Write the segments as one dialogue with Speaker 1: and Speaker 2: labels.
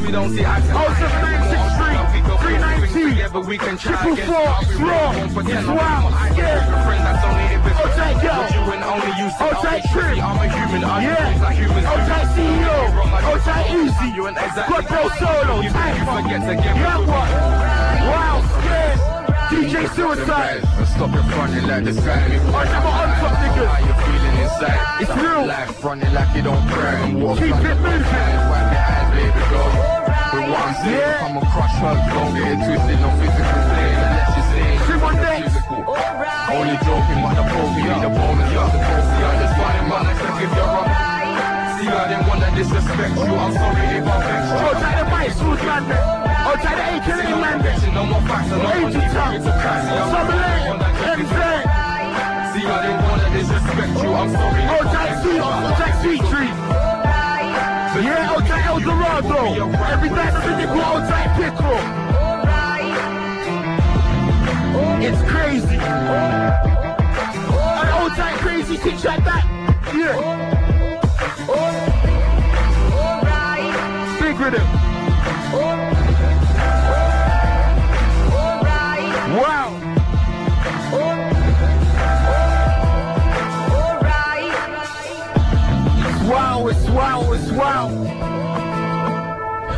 Speaker 1: We don't see eye to
Speaker 2: Oh, six three three nine two
Speaker 1: Together we can try
Speaker 2: triple
Speaker 1: again.
Speaker 2: four raw. It's wild. Yeah.
Speaker 1: That's only if it's
Speaker 2: Oh, take yo.
Speaker 1: you and only you.
Speaker 2: Oh, take trip.
Speaker 1: I'm a human. I
Speaker 2: Yeah.
Speaker 1: like humans
Speaker 2: Oh, tight CEO. Oh, tight Easy.
Speaker 1: You and exactly.
Speaker 2: Squad Pro Solo.
Speaker 1: You
Speaker 2: Tight
Speaker 1: you
Speaker 2: Funk.
Speaker 1: forget to give
Speaker 2: Yeah, what? Wow, scared. DJ Suicide.
Speaker 1: Stop your fronting like sky.
Speaker 2: Oh, I'm on top, niggas.
Speaker 1: How you feeling inside?
Speaker 2: It's real.
Speaker 1: Life fronting like you don't cry.
Speaker 2: Keep it moving.
Speaker 1: Baby, go. But what I'm saying,
Speaker 2: Yeah.
Speaker 1: I'm a crush her, don't get it twisted, no physical play. Unless you say it's
Speaker 2: Three one days.
Speaker 1: physical. Only joking, but the the bonus, the posy. I'm just running, man, I can give you up. See, I didn't wanna disrespect you. I'm sorry if I vexed you.
Speaker 2: Oh, tight the mic, smooth man. Oh, tight the AKA man.
Speaker 1: No more facts, I want. See, I'm
Speaker 2: Summer
Speaker 1: sorry,
Speaker 2: Lane.
Speaker 1: I'm not
Speaker 2: MZ.
Speaker 1: See, I didn't wanna disrespect you. I'm sorry.
Speaker 2: Oh, tight sweet. Oh, tight sweet tree. Yeah, tight El Dorado. Every time tight pickle. It's crazy. An old tight crazy things like that. Yeah. Big rhythm. Wow. It's wow, it's wow,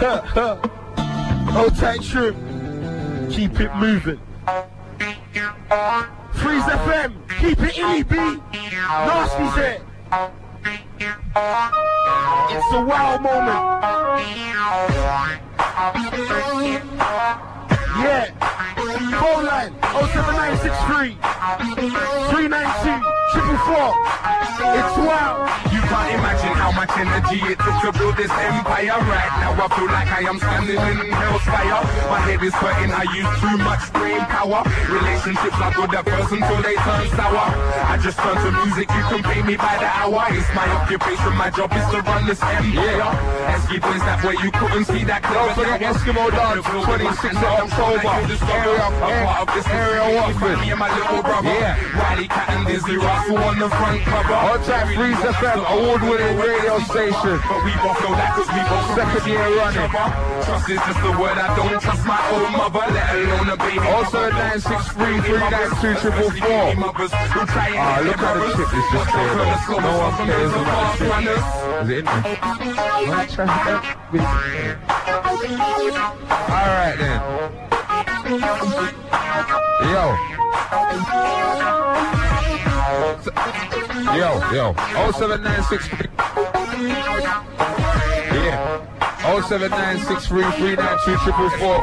Speaker 2: it's wow. Hold tight shrimp. Keep it moving. Freeze FM. Keep it illy B. Nasty's it. It's a wow moment. Yeah. Phone line 07963 392 triple four. It's wild.
Speaker 1: You can't imagine how much energy it took to build this empire. Right now I feel like I am standing in hell's fire. My head is hurting, I use too much brain power. Relationships are good at first until they turn sour. I just turn to music, you can pay me by the hour. It's my occupation, my job is to run this empire. Esky boys that way you couldn't see that clear.
Speaker 2: Don't forget Eskimo Dance, 26th of October. Area-
Speaker 1: I'm part of this
Speaker 2: area
Speaker 1: area
Speaker 2: Watford.
Speaker 1: Me and my little brother.
Speaker 2: Yeah.
Speaker 1: Wiley Kat and Dizzee Rascal on the front cover.
Speaker 2: Hold tight, Freeze FM, award-winning radio station.
Speaker 1: But we both know that cause we both
Speaker 2: Second year running.
Speaker 1: Trust is just a word I don't trust my own mother, let alone a baby.
Speaker 2: Also 963 392 triple four. Ah, look how the chip is just there. though. No one cares about the chip. Is it in there? Well, try it out. Alright then. Yo. Yo, yo. 0796. Yeah. 07963 triple four.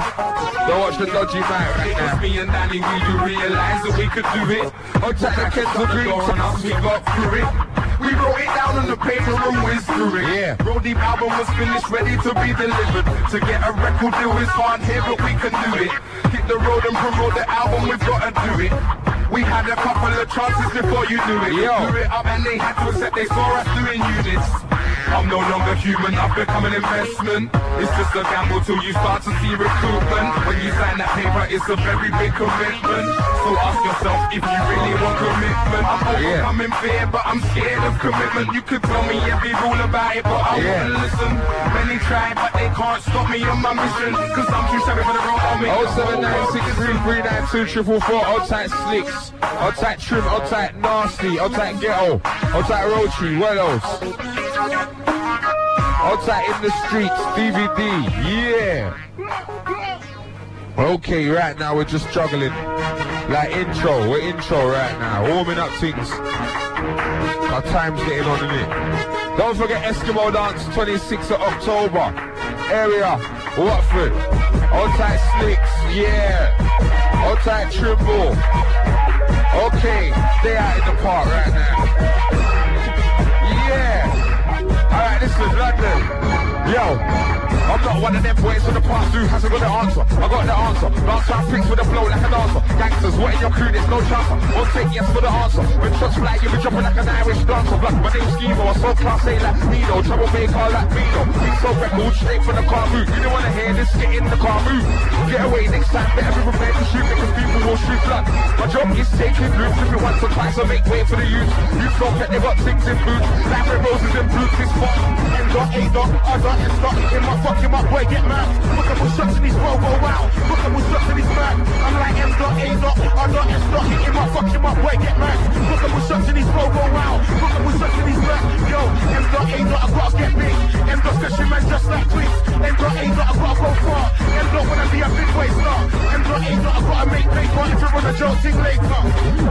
Speaker 2: Don't watch the dodgy man right now.
Speaker 1: me and Danny, we do realize that we could do it.
Speaker 2: Oh, check the kids are
Speaker 1: the
Speaker 2: green.
Speaker 1: on us, we got through it. We wrote it down on the paper and whizzed through it.
Speaker 2: Yeah.
Speaker 1: Roll Deep album was finished, ready to be delivered. To get a record deal is hard here, but we can do it. Hit the road and promote the album, we've got to do it. We had a couple of chances before you knew it.
Speaker 2: Yo.
Speaker 1: Blew it up and they had to accept they saw us doing units. I'm no longer human, I've become an investment. It's just a gamble till you start to see recruitment. When you sign that paper, it's a very big commitment. So ask yourself if you really want commitment. I'm
Speaker 2: Yeah.
Speaker 1: overcoming fear, but I'm scared of commitment. You could tell me every rule about it, but I
Speaker 2: Yeah.
Speaker 1: wouldn't listen. Many try, but they can't stop me on my mission. Cause I'm too savvy for the road. I'll make the whole world
Speaker 2: 07963 triple four. Hold tight slicks. Hold tight trim. Hold tight nasty. Hold tight ghetto. Hold tight road tree. What else? Tight in the streets. DVD. Yeah. Okay, right now we're just juggling. Like intro. We're intro right now. Warming up things. Our time's getting on in it. Don't forget Eskimo Dance 26th of October. Area, Watford. Tight slicks, yeah. Tight Trimble. Okay, stay out in the park right now. Yo. I'm not one of them boys from the past who hasn't got the answer. I got the answer. Last time picks with a flow like a dancer. Gangsters, what in your crew? There's no chance. Won't take yes for the answer. When shots fly, you be jumping like an Irish dancer. Black, my name's Schemo. I so class A like Nino. Troublemaker like Vino. We so record straight from the car route. You don't wanna hear this? Get in the car move. Get away next time. Better be prepared to shoot because people will shoot blood. My job is taking groups. If it once or twice, I make way for the youth. You don't get they got things in boots. Like red roses and boots. It's fun. M dot A dot. I dot. It's not in my fucking my
Speaker 3: my boy get mad. Look up with shots in his robo, wow. Look up with shots in his mad. I'm like M dot A dot, R dot S dot, hitting my fucking my boy get mad. Look up with shots in his robo, wow. Look up with shots in his mad. Yo, M dot A dot, I gotta get big. M dot session man just like Twix. M dot A dot, I gotta go far. M dot wanna be a big way star. M dot A dot, I gotta make paper if you wanna joke later.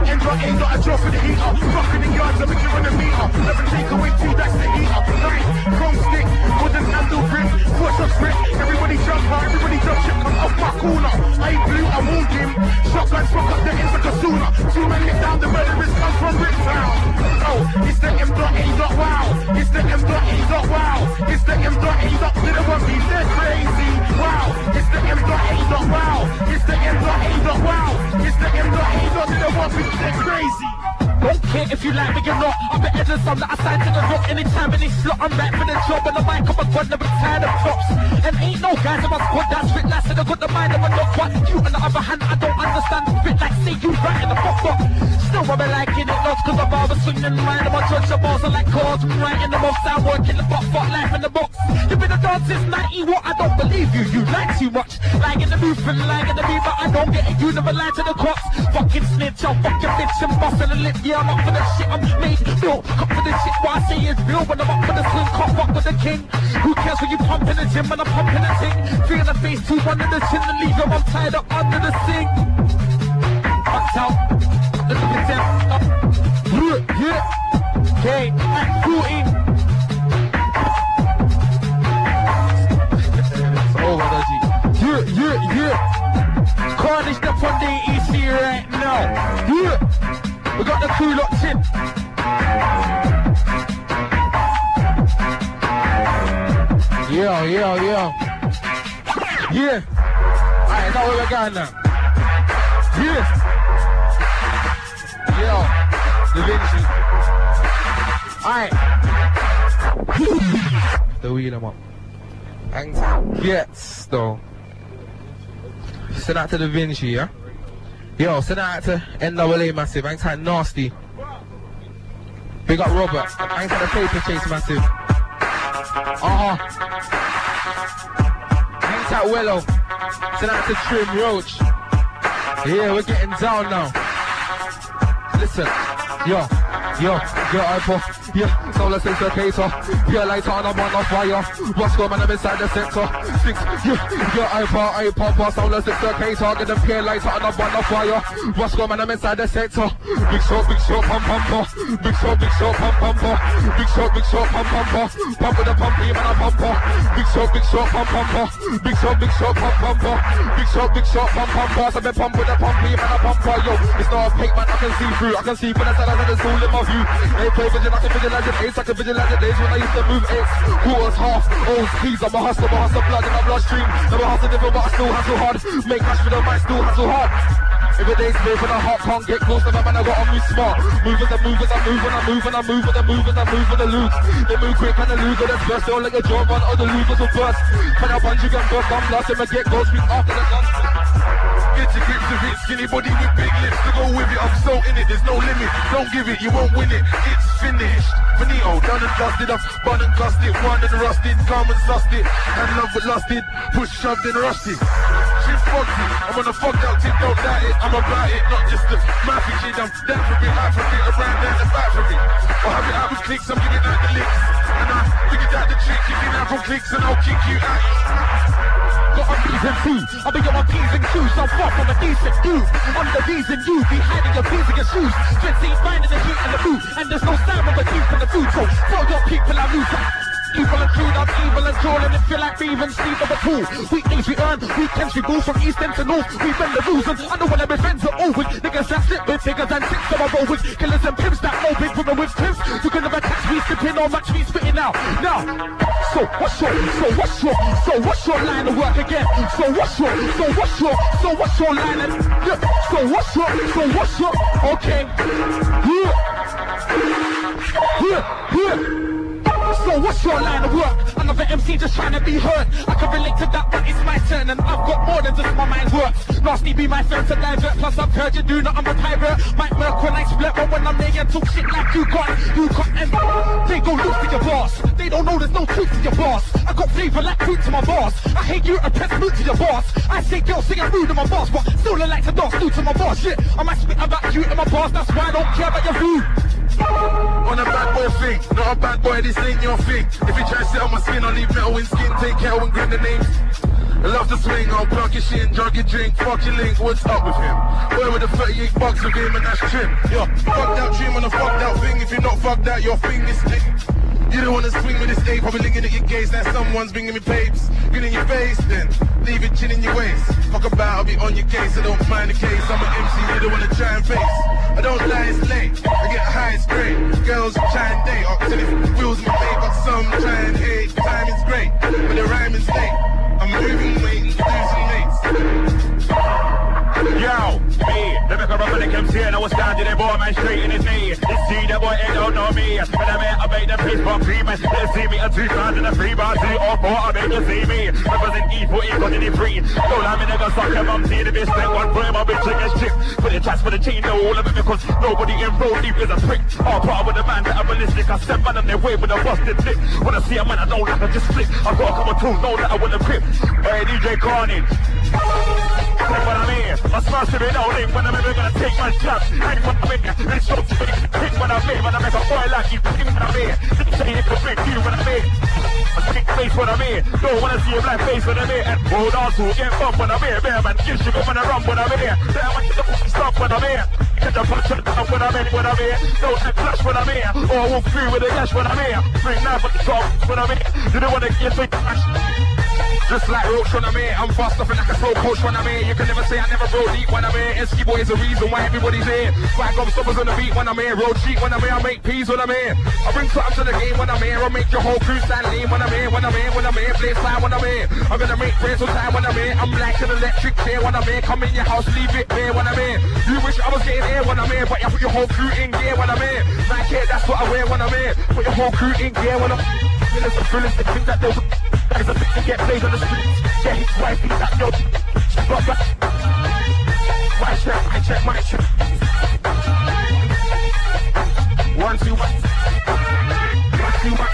Speaker 3: M dot A dot, I draw for the heater. Rocking the yards, I'm in the meter. Never take away two, that's the heater. Nice, chrome stick, wooden handle grip, push up grip. Everybody jump high, everybody jump shit, come off my corner. I blue, I won't him. Shotguns fuck up the ends like a sooner. Two men hit down, the murderers come from Bricktown. Oh, it's the M dot A dot wow. It's the M dot A dot wow. It's the M dot A dot didn't want me, they're crazy. Wow, it's the M dot A dot wow. It's the M dot A dot wow. It's the M dot A dot didn't want me, they're crazy. Don't care if you like me or not. I'm than some that I sign to the rock anytime any slot. I'm right for the job and the mic. I'm a god, never tired of props. And ain't no guys in my squad that's fit last and I got the mind of a dog. But you on the other hand, I don't understand. Fit like say you right in the fuck up. Still I'm liking it lots cause I'm rather swinging right. I'm a judge the balls are like cards. I'm right in the box. I'm working the fuck life in the box. You've been a dance since 90, what? I don't believe you. You like too much. Like in the booth and like in the beat, but I don't get it. You never lie to the cops. Fucking snitch, I'll fuck your bitch and bust in the lip. Yeah, I'm up for the shit. I'm made real. up for the shit. What I say is real. When I'm up for the swing, can't fuck with the king. Who cares when you pump in the gym and I'm pumping the thing? Three in the face, two under the chin, leave them. I'm tied up under the sink. Fucked out. Look at them. Yeah, yeah. Okay, act 40. It's over, Dodgy. Yeah, yeah, yeah. Carnage up on the EC right now. Yeah. We got the crew locked in. Yeah, yeah, yeah. Yeah. Alright, now where we're going now. Yeah. Yeah. Da Vinci. Alright. the wheel them up. And gets though. Send that to Da Vinci, yeah? Yo, send that to NWA Massive. Hang tight, nasty. Big up Robert. Hang tight the paper chase massive. Uh-huh. Hang tight Wello. Send that to Trim Roach. Yeah, we're getting down now. Listen, yo, yo, yo, Apple. yo, iPod, yeah, solar sensor cater, lighter and I'm on fire. What's going on I'm inside the sector? Six, yeah, yo, iPod, iPod, boss, solar sensor cater, get them peer lighter and I'm on fire. What's going on I'm inside the sector? Big shot, big shot, pump, pump. Big shot, big shot, pump, pump. Big shot, big shot, pump, pump, pump. With a pump, man, a pumper. Big shot, big shot, pump, pump. Big shot, big shot, pump, pump. Big shot, big shot, pump, pump, pump. I've been pump with a pump, man, a pumper. Yo, it's not a fake man, I can see through. I can see for the side of the soul in my view. They play vision, I can visualize it. Ace, I can visualize it. Days when I used to move eights, quarters, half, oh, O's, P's. I'm a hustler, I'm a hustler, blood in my bloodstream. Never hustle different, but I still hustle hard. Make cash for the mic, still hustle hard. Every day's move and I heart can't get close to my man, I gotta move smart. Move as I move as I move and I move and I move and I move and I move with the loot. They move quick and the loser that's first. Don't let your jaw run or the losers will burst. When I punch you get burst, I'm and I get goals speak after the gun. Get your grips with it, skinny body with big lips to go with it. I'm so in it, there's no limit. Don't give it, you won't win it. It's finished. Finito, done and dusted, I've spun and it, won and rusted, calm and sussed it, and love but lusted, push, shoved and rushed it. Shit fucked it, I'm on a fucked out tip, don't doubt it, I'm about it, not just the mapping shit, I'm down for it, out for it, around down the it. I'll have it out with clicks, I'm giving out the licks, and I figured out the trick, kicking out from clicks, and I'll kick you out. Got P's and C's, I'll be on my P's and Q's, I'm far from a decent dude. I'm the reason you be hiding your P's and your shoes. Fifteen finding the heat in the boot, and there's no sound of a deep in the food, so tell your people I lose. Evil and true, I'm evil and troll, and if you like even sleep of a fool. Weekdays we earn, weekends we move from east end to north. We bend the rules, and I know when I'm friends are all niggas that sit with niggas and six that I roll. Killers and pimps that know big women with pimps. You can never catch me sipping or match me spitting out. Now, so what's your, so what's your, so what's your line of work again? So what's your, so what's your, so what's your line of, yeah, so what's your, so what's your, okay, yeah, yeah, yeah. So
Speaker 4: what's your line of work? Another MC just trying to be heard. I can relate to that, but it's my turn, and I've got more than just my mind works. Nasty be my friend to divert, plus I've heard you do not, I'm a pirate. Might work when I split, but when I'm there, you talk shit like you got, you got, and they go loose to your boss. They don't know there's no truth to your boss. I got flavor like fruit to my boss. I hate you, press mood to your boss. I say girls singing rude to my boss, but still I like to dance new to my boss. Shit, I might spit about you and my boss, that's why I don't care about your food.
Speaker 5: On a bad boy thing, not a bad boy, this ain't your thing. If you try to on my skin, I'll leave metal in skin, take care and grin the names. I love to swing, I'll plug your shit, and drug your drink, fuck your link, what's up with him? Where with the 38 bucks with him and that's trim. Yo, fuck that trim and a fuck that thing, if you're not fuck that, your thing is thick. You don't wanna swing with this A, probably linking at your gaze, now someone's bringing me papes. Get in your face then, leave it chin in your waist. Fuck about, I'll be on your case, I don't mind the case, I'm an MC, you don't wanna try and face. I don't lie, it's late, I get high, it's great. Girls try and date, up till it wheels my face, but some try and hate. Timing's great, but the rhyming's late. I'm moving weight producing mates.
Speaker 6: Yo, me, the make a rubber the MC and I was standing there, boy, man, straight in his knee. They see the boy, they don't know me. When I met, I made them face for free, man. They see me at 2003, but I see all four, I make you see me. Represent E4, E got any free. Don't let me nigga suck him, I'm seeing the bitch, spend one frame, my bitch against chick. Put the chats for the chain, know all of it because nobody in roll deep is a prick. All part with the man that I'm ballistic, I step man on their way with a busted dick. When I see a man, I don't like, I just flick. I got a couple tools, know that I want to grip. Hey, DJ Carnage. Take what I mean. I smash to it all in when I'm ever gonna take my shots. Hang what I mean. It's so big. Pick what I mean. When I make a boy like you, pick what I mean. Say it for big, do what I mean. I stick face what I mean. Don't wanna see a black face when I'm here. And hold on to get bump when I'm here. Bear man, give sugar when I run when I'm here. Bear man, get the stop when I'm here. Get the punch and down when I'm in when I'm here. Don't act flash when I'm here. Or walk through with a gash when I'm here. Bring knife at the top when I'm here. You don't wanna get so flash. Just like Roach when I'm here, I'm fast off and like a slow coach when I'm here. You can never say I never roll deep when I'm here. Esky boy is the reason why everybody's here. Five gum stoppers on the beat when I'm here. Road cheat when I'm here. I make peas when I'm here. I bring something to the game when I'm here. I make your whole crew stand lean when I'm here. When I'm here, when I'm here, play slide when I'm here. I'm gonna make friends with time when I'm here. I'm like an electric chair when I'm here. Come in your house, leave it there when I'm here. You wish I was getting here when I'm here, but you put your whole crew in gear when I'm here. Like it, that's what I wear when I'm here. Put your whole crew in gear when I'm. Feelings and feelings, they think that they'll. Is a to get played on the streets. His wife, he's. But, but, my check, my check, my check. One, two, one. One, two, one.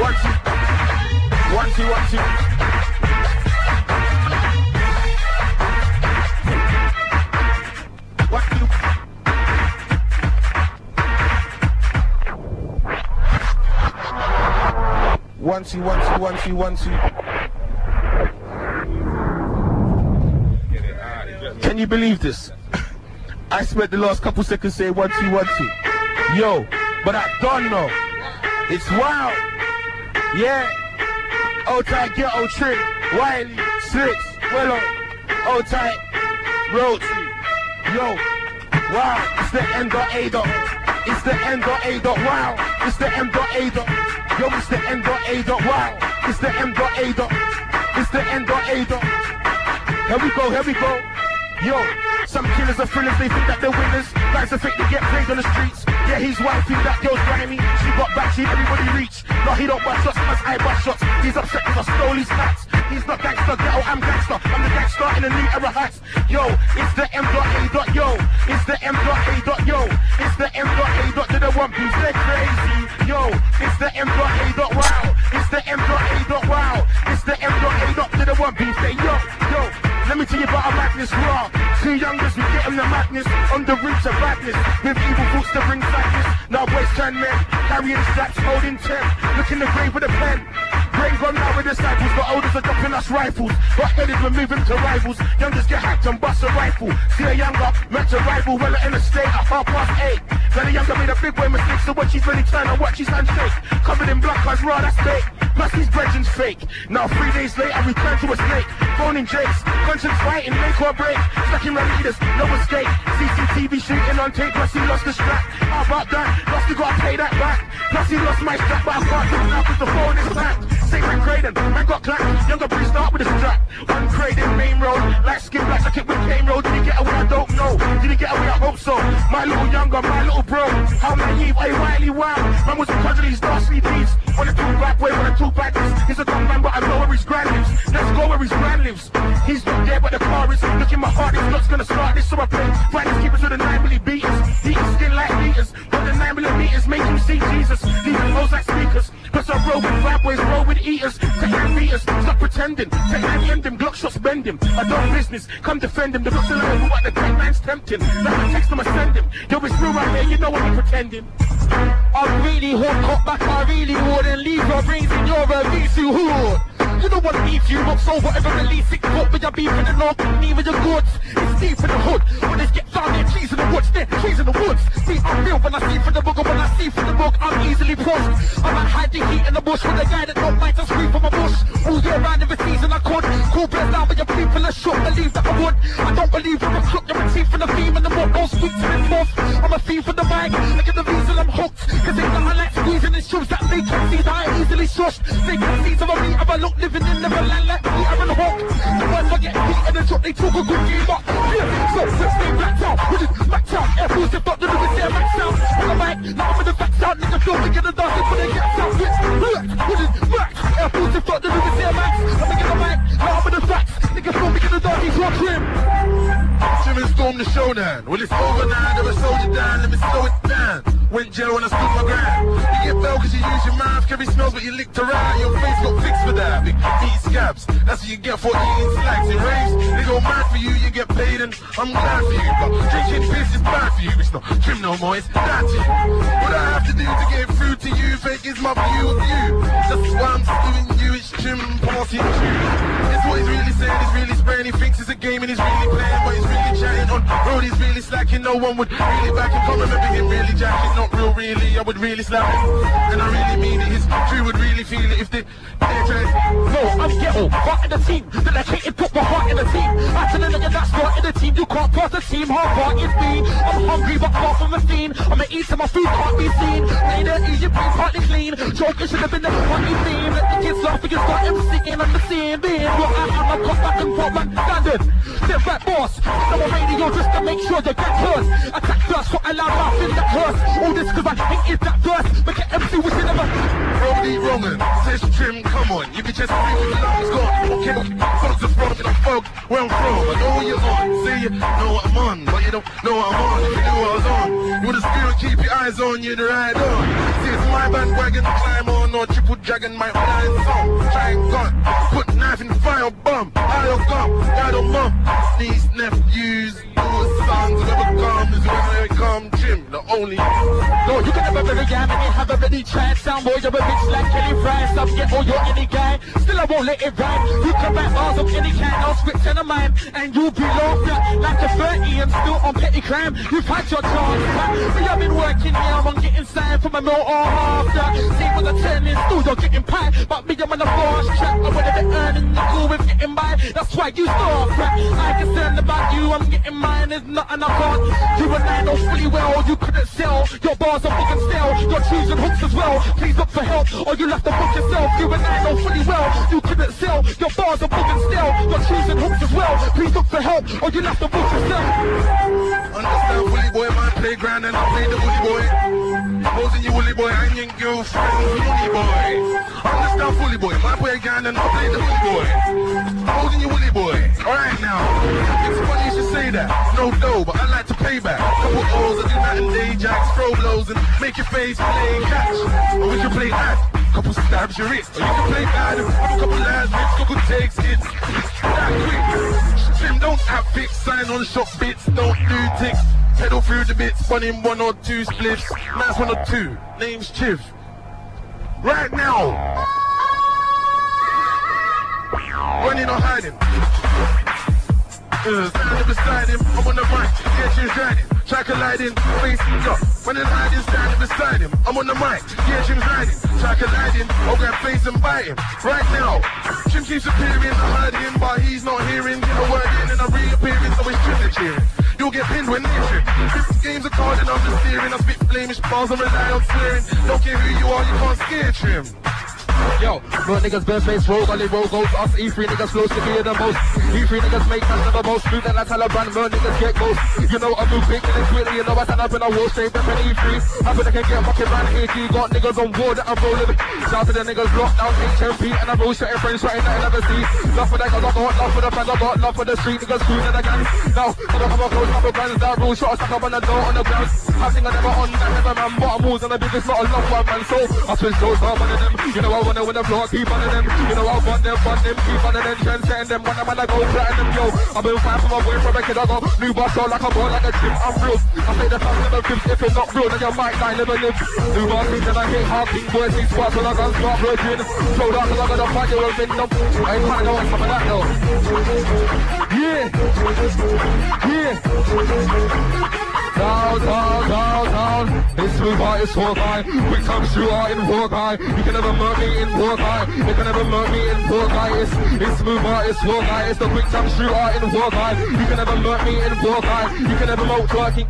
Speaker 6: One, two. One, two, one, two. One, two,
Speaker 4: one, two, one, two, one, two. Can you believe this? I spent the last couple seconds saying one, two, one, two. Yo, but I don't know. It's wild. Yeah. Old tight ghetto trick. Wiley, Slicks, Willow. Old tight. Roach. Yo. Wow. It's the M dot. It's the M dot. Wow. It's the M dot A dot. Yo, it's the M dot A dot. Wow. It's the M dot A dot. It's the M dot A dot. Here we go, here we go. Yo, some killers are thrillers, they think that they're winners. Guys are fake, they get played on the streets. Yeah, he's wifey, that girl's grimy. She got back, she everybody reach. No, he don't bust shots, as I bust shots. He's upset because I stole his hats. He's not gangster, ghetto, I'm gangster. I'm the gangster in a new era hat. Yo, it's the M dot A dot yo. It's the M dot A dot yo. It's the M dot A dot to the one piece, they're crazy. Yo, it's the M dot A dot wow. It's the M dot A dot wow. It's the M dot A dot to the one piece, they yo, yo. Let me tell you about a madness raw. Two youngers, we get them the madness. On the roots of badness. With evil thoughts to bring sadness. Now boys turn men. Carrying straps, holding ten. Look in the grave with a pen. Brain gone now with disciples, but elders are dropping us rifles. Hot headed, we're moving to rivals. Youngers get hacked and bust a rifle. See a younger, met a rival, well in a state at half past eight. Then a younger made a big way mistake, so when she's really turned, I watch his hand shake. Covered in blood, cause raw, that's fake. Plus his brethren's fake. Now three days later, I return to a snake. Phone in Jake's, conscience fighting, make or break. Stuck in leaders, no escape. CCTV shooting on tape, plus he lost the strap. How about that? Plus he gotta pay that back. Plus he lost my strap, but I can't do now cause the phone is. Say man Craden, man got clapped. Younger Bruce start with a strap. One Craden, main road. Like skin black, like it with Kane Road. Did he get away? I don't know. Did he get away? I hope so. My little younger, my little bro. How naive, you wily wow? Man was a cousin, he's nasty beats. On a two back way, on a two back He's a dumb man, but I know where his grand lives. Let's go where his grand lives. He's not there, but the car is. Look in my heart, it's not gonna start this. So I play. Finest keepers with the 9 milli beaters. Eaters. Take and beaters, stop pretending. Take and end him, Glock shots bend him. I don't business, come defend him. The Brooklyn line, who what the great man's tempting. Now I text him, I send him. Yo, it's real right here, you know what I'm pretending.
Speaker 3: I really hood, cut back, I really would, and leave your brains in your VC hood. You know what beef you look so whatever release it cut with your beef in the north, even your goods. It's deep in the hood. When they get found there, trees in the woods, there, trees in the woods. See, I'm real when I see from the book, when I see from the book, I'm easily pushed. I might hide the heat in the bush with a guy that don't mind to scream from a bush. All year round every season I could. Cool bears down, but your people are shook. Believe that I would. I don't believe you're a crook. You're a thief for the theme and the more don't speak to me forth. I'm a thief for the mic. Look at the reason I'm hooked. Cause they got I like squeezing the shoes that they can see that I easily shush. They can see some of me. i've a look living in Neverland like me, Aaron Hawk. The ones I get beat and the drop, they talk a good game up. Yeah, so let's stay blacked out. Which is max out. Air Force, if not, the Louis their max out. On the mic, now I'm in the facts out. Nigga, feel me get the dance for the gets out. Which is max. Air Force, if not, the Louis their max. I'm in the mic, now I'm in the facts. Nigga, feel me get the dance, he's rock.
Speaker 5: Jim and storm the showdown. Well, it's over now, never sold you down, let me slow it down. Went jail when I stood my ground. You get fell cause you use your mouth, carry smells but you licked around. Your face got fixed scabs, that's what you get for eating slacks in raves. They go mad for you, you get paid and I'm glad for you. But drinking piss is bad for you, it's not trim no more, it's bad to you. What I have to do to get through to you, fake is my view of you. That's why I'm doing you, it's trim passing you. It's what he's really saying, he's really spraying, he thinks it's a game and he's really playing, but he's really chatting on road, he's really slacking, no one would really back him. Can't remember him really jacking, not real, really, I would really slap him. And I really mean it, his crew would really feel it if they, they tried.
Speaker 3: No, I'm ghetto, part in the team. Dedicated, put my heart in the team. I tell a nigga that's not in the team. You can't pass the team, hard part is me. I'm hungry, but far from a fiend. I'ma eat till my food can't be seen. Made it easy, brain partly clean. Joking should have been the funny theme. Let the kids laugh, because start MCing on the scene. Being what I am, I cut back and forth, man, standard. Step back, boss. I'm a radio just to make sure you get hurt. Attack first, what allow laughing that curse. All this cause I hated that verse. Make an MC it never.
Speaker 5: Brody Roman, says Trim, come on, you can just where I'm from. I know what you're on, See you know what I'm on, but you don't know what I'm on. If you knew what I was on, you would have spirit, keep your eyes on you to ride on. See, it's my bandwagon, climb on, or triple dragon, my blind song. Try and gun, put knife in the fire, bum, I don't come, I don't mum. These nephews, those sons, whoever comes, whoever they come, Trim, the only.
Speaker 3: No, you can never very jam and have a ready chance. Sound boy, you're a bitch like Kelly Fry. Stop get all your any guy. I won't let it ride. You can write bars of any kind, script in mind. And you'll be laughed at like a 30 and still on petty crime. You've had your chance. But I've been working here on getting signed from a mill or after. See, when I turn in school, you're getting pie. But me, I'm on the fast track. I would have been earning the cool with getting by. That's why you start crap. I concerned about you, I'm getting mine. There's nothing I can't. You and I know fully well you couldn't sell. Your bars are fucking stale. You're and hooks as well. Please look for help, or you'll have to book yourself. You and I know fully well you couldn't sell. Your bars are fucking stale. You're choosing hooks as well. Please look for help, or you'll have to book yourself.
Speaker 5: Understand, Woolly boy, my playground, and I play the Woolly boy. Posing you, Woolly boy, and your girlfriend, Woolly boy. Understand, Woolly boy, my playground, and I play the Woolly boy. Posing you, Woolly boy. Alright now, it's funny you should say that. No dough, but to pay back. Couple O's, and day jacks, throw blows, and make your face play catch. Or we can play that. Couple stabs your wrist, or you can play bad. Have a couple last rips, couple takes hits. That quick. Trim don't have fixed sign on shop bits, don't do ticks. Pedal through the bits, one in one or two spliffs. Man's one or two, name's Chiv. Right now. Running or hiding. Uh, beside him, I'm on the mic, yeah, she's riding. Try colliding, facing up. Running hiding, standing beside him, I'm on the mic, yeah, she's riding. Try colliding, I'll grab face and bite him. Right now, Jim keeps appearing, I heard him, but he's not hearing. Get a word in and I'm reappearing, so it's Jim that's cheering. You'll get pinned when they trip. This game's a card and I'm just steering. I spit flamish bars and rely on swearing. Don't care who you are, you can't scare trim.
Speaker 2: Yo, no niggas bare face roll, gully roll goes us. E3 niggas flow sticky the most. E3 niggas make us never most. Smooth like Taliban, no niggas get ghost. You know I move quick and quickly, you know I stand up in a wall up in E3. I bet I can get fucking round. You got niggas on board that I'm rolling. Shout to the niggas locked down HMP and I roll shitting friends, shutting that I never see. Love for that, I got love for the fans, I got love for the street, niggas cool in the gang. Now, I don't have a close couple brands that rule, shot stuck up on the door on the ground. I think I never on that, never man, but I'm moves on the biggest, not a long one man. So I switch those up on them. You know I wanna win the floor, keep on them. You know I want them, want them, keep on them, trend setting them. When I'm gonna go platinum, yo. I've been fighting for my boy from a kid, I got new so like a ball, like a gym. I'm real. I say the time never flips, if it's not real, then your mic line never lives. New boss, then I hit hard, king boys, these spots, when I gun start working. Slow down, cause I gotta fight you, I've been up. I ain't trying to go on some of that, though. Yeah. Yeah. Down, down, down, down. This move out is Hawkeye. Quick time shooter in Hawkeye. You can never murk me in Hawkeye. You can never murk me in Hawkeye. It's, it's move out is Hawkeye. It's the quick time shooter in Hawkeye. You can never murk me in Hawkeye. You can never moat twerking.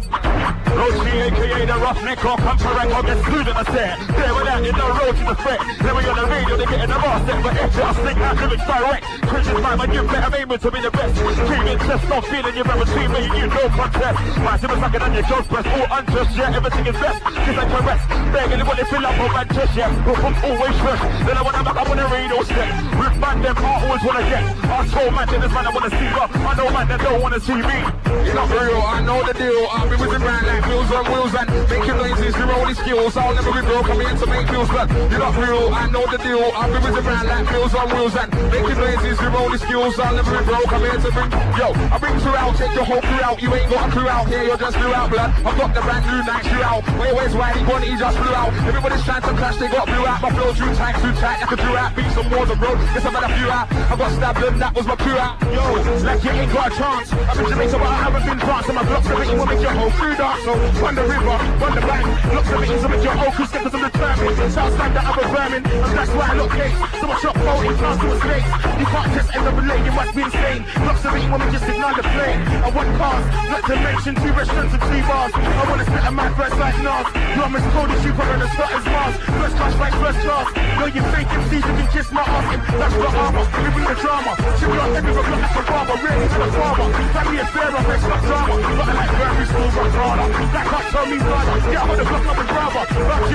Speaker 4: Roshi, aka the roughneck, or come correct, or get screwed in the set. There that, in the road to the threat. Then we on the radio, they getting the bar set, but edge, I stick out lyrics direct. Christian time, and you better aim to be the best. Dreaming, just not feeling you've ever seen me, you no contest. My simple sucking on your jaws press, all unjust, yeah, everything is best. Kiss and caress, begging what they fill up on my chest, yeah. But I'm always fresh. Then I wanna back up on the radio set. With man, them I always wanna get. I told man, this man I wanna see, but I know man that don't wanna see me.
Speaker 5: It's not real, I know the deal. I'll be with the brand like wheels on wheels and making noises, your only skills. I'll never be broke, I'm here to make but you're not real, I know the deal. I'll be with the brand like wheels on wheels and making noises, your only skills. I'll never be broke, I'm here to bring, yo, I bring you out, take your whole crew out. You ain't got a crew out here, you're just blew out, blood. I've got the brand new night shoe out. Wait, where's Wiley Bonnie, he just blew out. Everybody's trying to clash, they got blew out. My flow too tight, too tight, I could do out. Beat some more the road, guess I've had a few out. I got stabbed and that was my crew out.
Speaker 4: Yo, like you ain't got a chance. I've been Jamaica, but I haven't been France. And my blocks of it, will make your whole crew dance. So, run the river, run the bank. Blocks of it, will make your whole crew step because I'm. South stand that I'm vermin, and that's why I look gates. So I shot 40 class to a space. You can't just end up relate, you must be insane. Blocks of will make you signal the plane. I want cars, not to mention two restaurants and two bars. I wanna spit a man first like Nas. You're Miss Cody, super and the starter's Mars. First class, like first class. Know you fake MCs, you can kiss my ass. That's the armor, living the drama. We are every block like a barber, really to the farmer. Family is fair, I'm next drama. But like very school, rock harder. That can't tell me brother. Get of the block, I'm a grabber.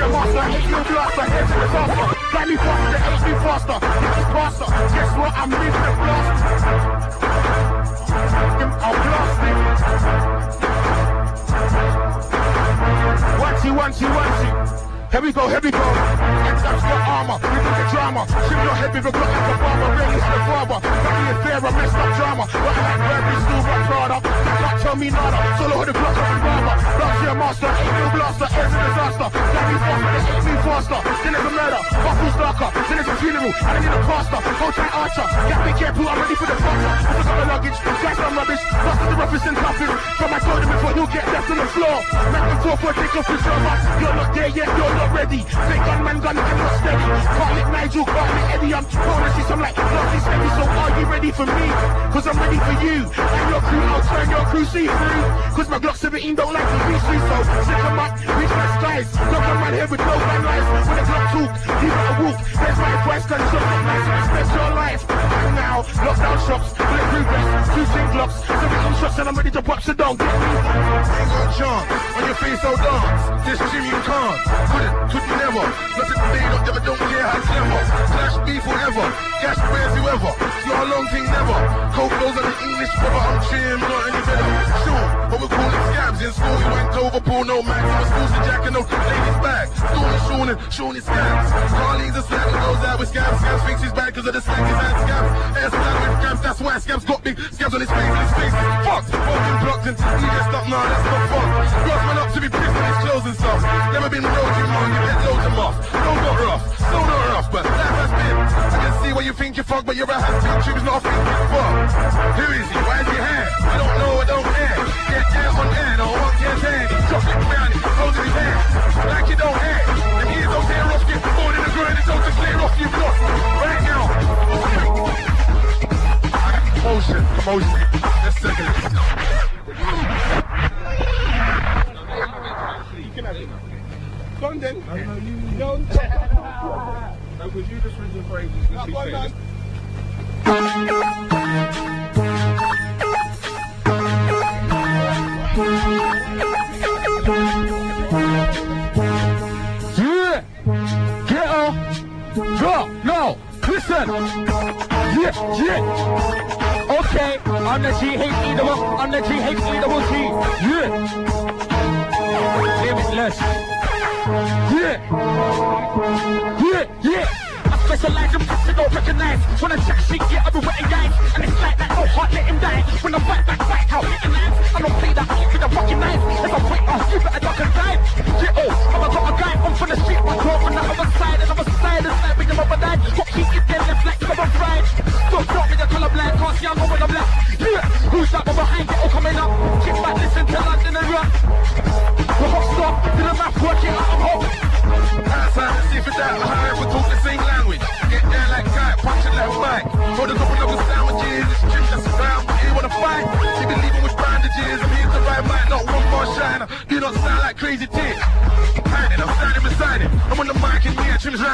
Speaker 4: Your master, hate you blaster, head to the faster. Got me faster, hate me faster. Faster. Guess what? I'm leaving the blast. I'll blast it. One, two, Here we go, here we go. Ends up the armor, we got the drama. Shift your head with a like a barber, really to the father. Family is fair, I messed up drama. But I like Burberry, still rock. You can't tell me nada. Solo with the block up and barber. Last year master, no blaster, air's a disaster. Got me faster, they hate me faster. Then there's a murder, buffalo's darker. Then there's a funeral, I need a pastor. Go tight archer, got me careful, I'm ready for the pastor. I forgot my luggage, got some rubbish. Bust the roughest and toughest. From my him before you get left on the floor. Make them talk for take off your shirt, You're not there yet, you're not ready. Fake gunman gun, I'm not steady. Call it Nigel, call it Eddie. I'm trying to I'm like, lost is heavy, so are you ready for me? Cause I'm ready for you. And your crew, I'll turn your crew see through. Cause my Glock 17 don't like to be sweet, so set them up, reach my skies. Knock on my head with no gun lights. When the Glock talk, you gotta walk. There's my advice, gun shot, nice, that's your life. Now, lockdown shops, bulletproof vests, two sing glocks, 17 shots, and I'm ready to pop, get me.
Speaker 5: Ain't got a chance, on your face so dance. This Jimmy you can't, couldn't, could you never. Nothing today, don't ever, don't care how it's never. Clash be forever, cash where's whoever. It's not a long thing, never. Cold flows on the English brother, I'm cheering, not any better. Sure, but we're calling scabs in school. We went Overpool, no max. My school's a jack and no. Dawn and Sean and Sean is scams. Slang and goes out with scams. Scams thinks he's bad because of the he's had scams. Air slang with scams, that's why scams got big scams on his face and his face fucked. Broken blocked and he gets up, nah, that's not fun. Ross man up to be pissed on his clothes and stuff. Never been road, you man, you get loads of muff. No, not rough, so not rough, but life has been. I can see where you think you're fucked, but you're a has-been. Tube's not a thinking fuck. Who is he? Why is he here? I don't know, I don't care. Get air on air, no one cares. Chocolate brownie, holding his hair. Like you don't care. The tear off, get born in the ground, it's all to clear off your block. Right now. Commotion, commotion. Let's second it.
Speaker 3: Go on then. Don't.
Speaker 2: because you just read your phrases. Let's be.
Speaker 3: Listen. Yeah. Yeah. Okay. I'm the G-H-E double. I'm the G-H-E double G. Yeah. Limitless. Yeah. Yeah. Yeah. I specialize in passing, don't recognize. When I chat shit, yeah, I be wetting guys. And it's like that, no heart, let him die. When I fight back, fight out, hit the knives. I don't play that shit with a fucking knife. If I break off, oh, you better duck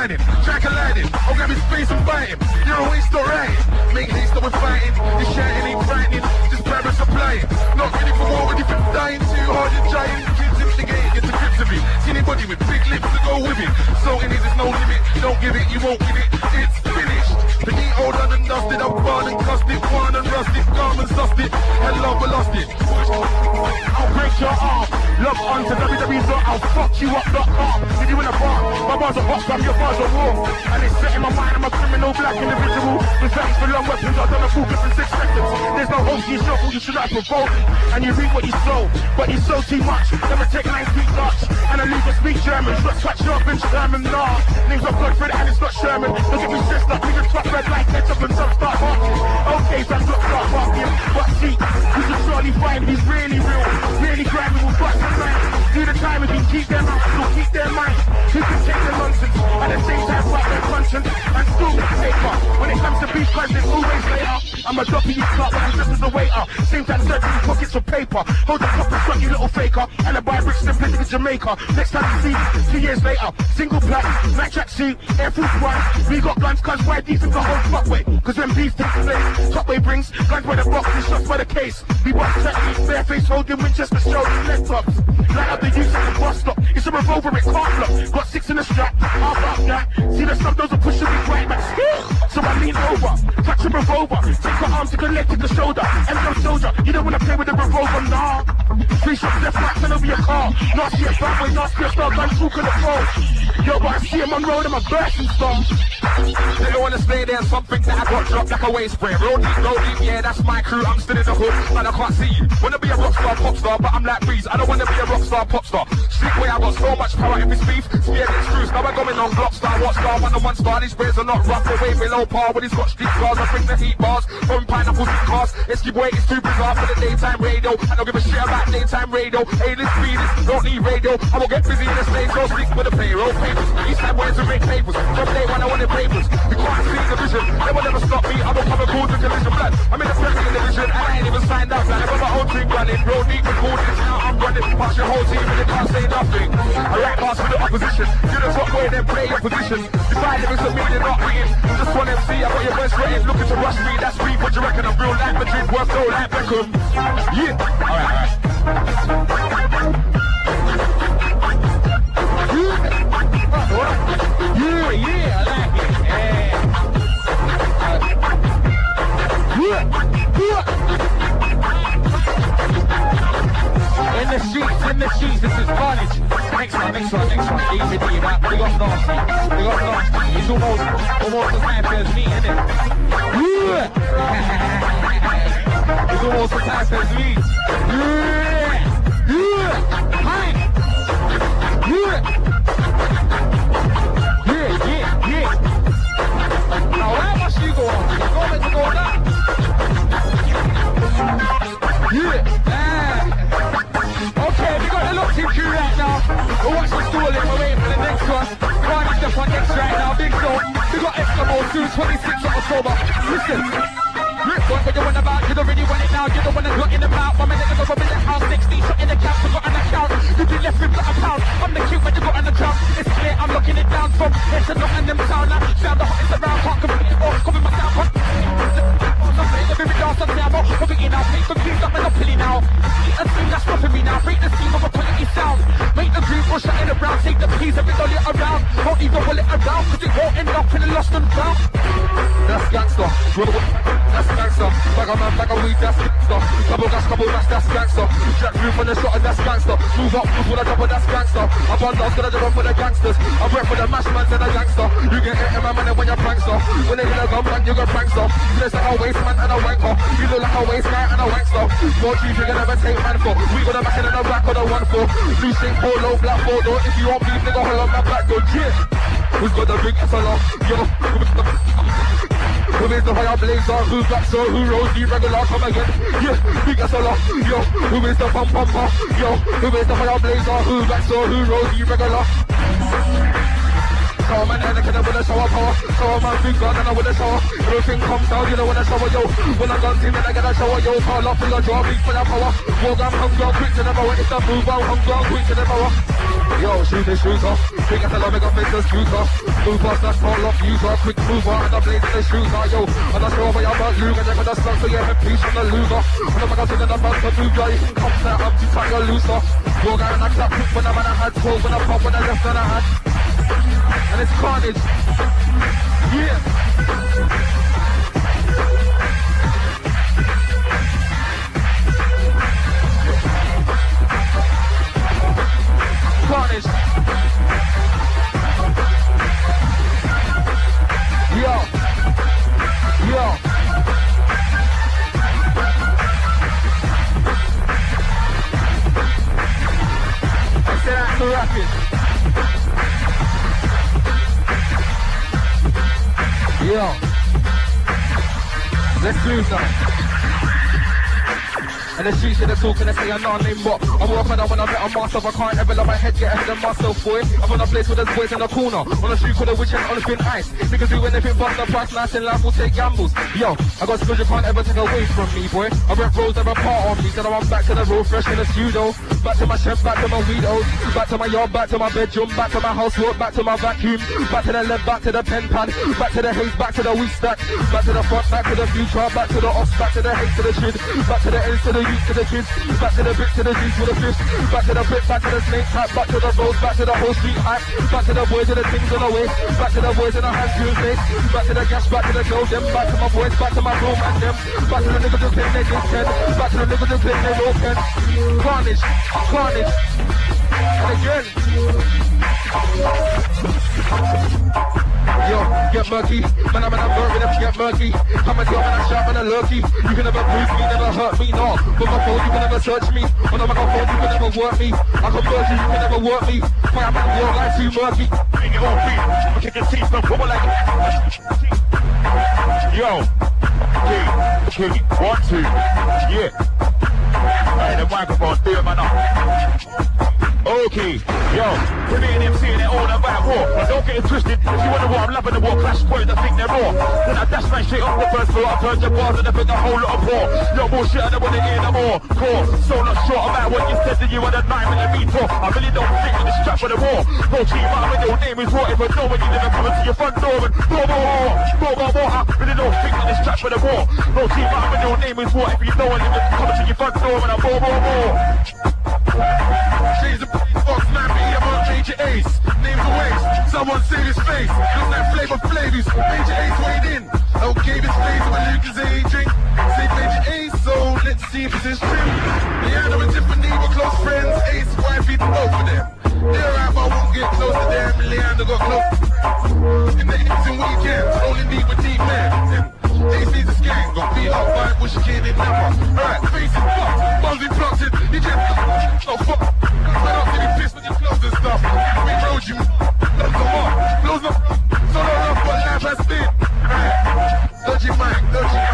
Speaker 2: Trim's riding. Try colliding, I'll grab his face and bite him. You're a waste, alright. Make haste, that we're fighting. This shouting ain't frightening, just grab and supplying. Not ready for war, ready for dying too hard, you're trying. Kids instigate, get the grips of it. See anybody with big lips to go with it. So in it, there's no limit. Don't give it, you won't give it. It's finished. The heat all done and dusted. I've gone and it, won and rusted, sussed it. And love, lost it.
Speaker 4: I'll break your arm. Log on to www. I'll fuck you up. Dot com. Did you in a bar? My bars are hot, from your bars are warm. And it's set in my mind. I'm a criminal black individual. With thanks for long weapons. I've done a clip in six seconds. There's no hope to your shuffle. You should not provoke. And you read what you sow. But you sow too much. Never take nine speak Dutch. And I leave to speak German. Shut scratch your bench German. Nah. Name's not Godfred and it's not Sherman. Don't get me stressed up. Niggas truck red like ketchup and some start barking. Okay, I'm not start barking. But see, you can surely find he's really real. Really grimy will bust keep their mouth, so keep their mind. Who can take the nonsense at the same time their conscience and still get paper. When it comes to beef crimes, it's always later. I'm a droppy you clock, but I'm just as a waiter. Same time searching pockets for paper. Hold the cup and front, you little faker. And I buy bricks and play to Jamaica. Next time you see two years later. Single black, black track suit, Air Force One. We got guns, cause why decent the whole fuckway? Cause when beef takes place, Topway brings guns by the box and shots by the case. We bust chatty, bareface holding Winchester shoulders, laptops. Light up the use at the bus stop. It's a revolver, it can't. Got six in the strap, half out that. See the stuff, those are pushing me right back. So I lean over, touch a revolver, take her arm to the leg, to the shoulder. And no soldier, you don't wanna play with a revolver, nah. Three shots left, right, turn over your car. Nasty as bad boy, nasty as star, gun through the phone. Yo, but I see him on road, I'm a bursting star.
Speaker 2: They don't wanna stay there, something that I got dropped like a waste spray. Roll deep, roll deep, yeah, that's my crew. I'm still in the hood, man, I can't see you. Wanna be a rock star, pop star, but I'm like Breeze. I don't wanna be a rock star, pop star. Street way, I got so much power if it's beef. Spear gets screws, now I'm going on block star, what star, one on one star. These sprays are not rough, they're way below par. When he's got street cars, I bring the heat bars. From pineapples to cars, Esky boy, it's too bizarre for the daytime radio. I don't give a shit about daytime radio. A-list this, don't need radio. I will get busy in the stage, so stick with the payroll papers. East side boys who make papers. From day one, I want the papers. You can't see the vision, they will never stop me. I will come and call the collision blood. I'm in the second division, and I ain't even signed up. I got my own team running, roll deep recording. Now I'm running, pass your whole team, and they can't say nothing. I write pass for the opposition. You the top way, then play your position. Divide lyrics of me, they're not written. Just one MC, I got your best rating. Looking to rush me, that's me. What you reckon? I'm real like Madrid, worth no like Beckham. Yeah. Alright, alright.
Speaker 3: Yeah, yeah, I like it. Yeah. In the streets, in the streets, this is carnage. Next one, next one, next one. Easy, D. We got nasty. We got nasty. He's almost, almost as nice as me, isn't it? Yeah. He's almost as nice as me. Yeah. Yeah. Soon, 26th of October. Listen. Rip what you want about? You don't really want it now. You don't want to look in the mouth. One minute ago, I'm in the house. 16 shot in the cap, forgot an account. You been left with a pound. I'm the cute, but you got on the jump. It's clear, I'm looking at
Speaker 2: it down from here to Nottingham town. Like, sound the hottest around, can't compete it all. Copy my sound, Every dance on now, pop it in now, take the grooves up monopoly now. A thing that's stopping me now, break the scene of a quality sound. Make the groove shut it around, take the piece it, all it around. Won't even pull it around, cause it won't end up in a lost and found. Gangster, that's gangster. Bag of man, bag of weed, that's gangster. Couple gas, couple gas, that's gangster. Jack roof on the shot, and that's gangster. Move up, move when I drop, that's gangster. I'm on dogs, gonna jump for the gangsters. I rep for the mash man and the gangster. You get hit in my money when you're prankster. When they hit a gun, man, you get prankster. There's like a waste man and a wanker. You look like a waste guy and a wankster. More cheese, you can never take man for. We got a back in the back of the one for. Blue shape, polo, black photo. If you want beef, nigga, hold on my back, go cheers. Who's got the big fella? Yo, who is the fire blazer? Who's black so? Who rose the regular? Come again. Yeah, as a lot. Yo, who is the pump pumper? Yo, who is the fire blazer? Who's black so? Who rose the regular? Shower man and I can with a shower power. Shower man big gun and I with a shower. Everything comes down, you know when I shower yo. When I gun team and I get a shower yo. Call up in the draw, big for the power. Walk I'm hungry, quick to the power. It's the move, I'm hungry, quick to the power. Yo, shoot the shoes off. As a lot, make a face the off. Move fast, that's call off, use off. Quick mover, and I'm blazing the off, yo. And I show Luke, and you're gonna slug, so have peace from the loser. And I'm gonna sit in the move, yo. You can come to up, you go looser. Walk out and I clap quick when I'm in a cold when I pop when I left on a hat. And it's carnage. Yeah. The streets in the talk and say I'm not named I'm working on when I met a myself, I can't ever let my head get ahead of myself, boy. I'm on a place where there's boys in the corner. On the street with a witch and on the spin ice. Niggas do anything but the price, nice in life will take gambles. Yo, I got skills you can't ever take away from me, boy. I rep roads that are part of me, so now I'm back to the road, fresh in the studio. Back to my chef, back to my weedos. Back to my yard, back to my bedroom, back to my housework, back to my vacuum. Back to the left, back to the pen pad. Back to the haze, back to the weed stack. Back to the front, back to the future, back to the off, back to the hate to the shit. Back to the ends to the youth to the kids. Back to the bit to the juice with the fifth. Back to the bit, back to the snake type. Back to the roads, back to the whole street hype. Back to the boys and the things on the way. Back to the boys and the high school face. Back to the gas, back to the girls, them. Back to my boys, back to my room and them. Back to the niggas who claim they did 10. Back to the niggas claim they know 10. Carnage, carnage. And again. Yo, get murky. Man, I'm in a bird with get murky. Come and tell man, I'm sharp and I'm lurky. You can never bruise me, never hurt me, no. With my phone, you can never search me. On the microphone, you can never work me. I can burn you, you can never work me. Fire man, your life too murky.
Speaker 4: Bring it all free. I'm kicking teeth, no problem like Yo. Key, key, one, two. Yeah. Hey, the microphone, do it, man. Up. Okay, yo, Brilliant MC and they're all about war. Don't get it twisted. If you the war, I'm loving the war. Clash boys, I think they're raw. Then I dash man straight off the first floor. I turn your bars and I think a whole lot of war. Yo, bullshit, I don't want to hear no more. Core, so not short about what you said to you on the nine minute meter. I really don't think in this strap for the war. No team, my middle name is war. If I know when you never come to your front door and go, go, war, go, go, war. I really don't think in this strap for the war. No team, my middle name is war. If you know when you never come to your front door and I go, go, war.
Speaker 5: She's a box man, I'm on Major Ace. Name the waste, someone save his face. Look like Flavor Flavies, Major Ace weighed in. Okay, this lazy when Lucas aging. Say Major Ace, so let's see if this is true. Leanna and Tiffany were close friends. Ace, wife, beat both of them. They're out, but I won't get close to them. Leanna got close. In the evening weekends, only meet with deep men. Needs a scan, got beat up by bush kid in number. Right, face is fucked, buzzing plotted, he oh fuck. Went up to be pissed with your clothes and stuff. We rode you, blows them up, up. So don't love what life has been. Dodgy mic, dodgy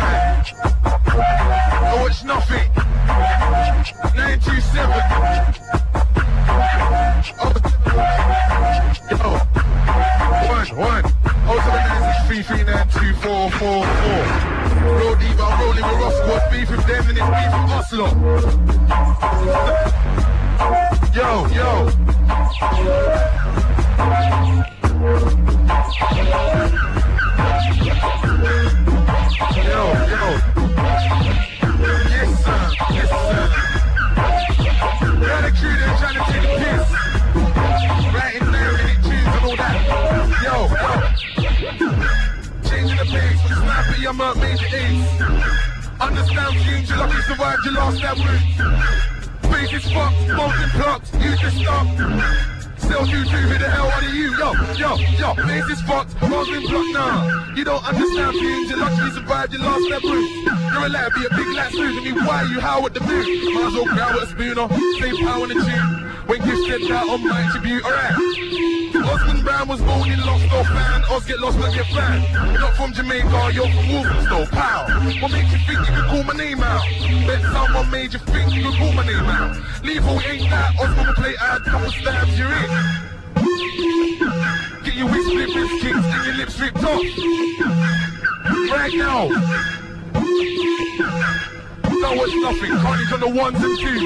Speaker 4: Be a big lat Susan, me why you how with the boot. Might as well with a same power in the tune. When you said that on my tribute, alright. Osman Brown was born in Lost or fan. Oz get lost like your fan. Not from Jamaica, you're from Walthamstow, pal. What makes you think you can call my name out? Bet someone made you think you can call my name out. Lethal ain't that. Osman will play ad, couple stabs, you're in. Get your wrist split, wrist kicks, and your lips ripped off. Right now. No, it's nothing. Carnage on the ones and twos.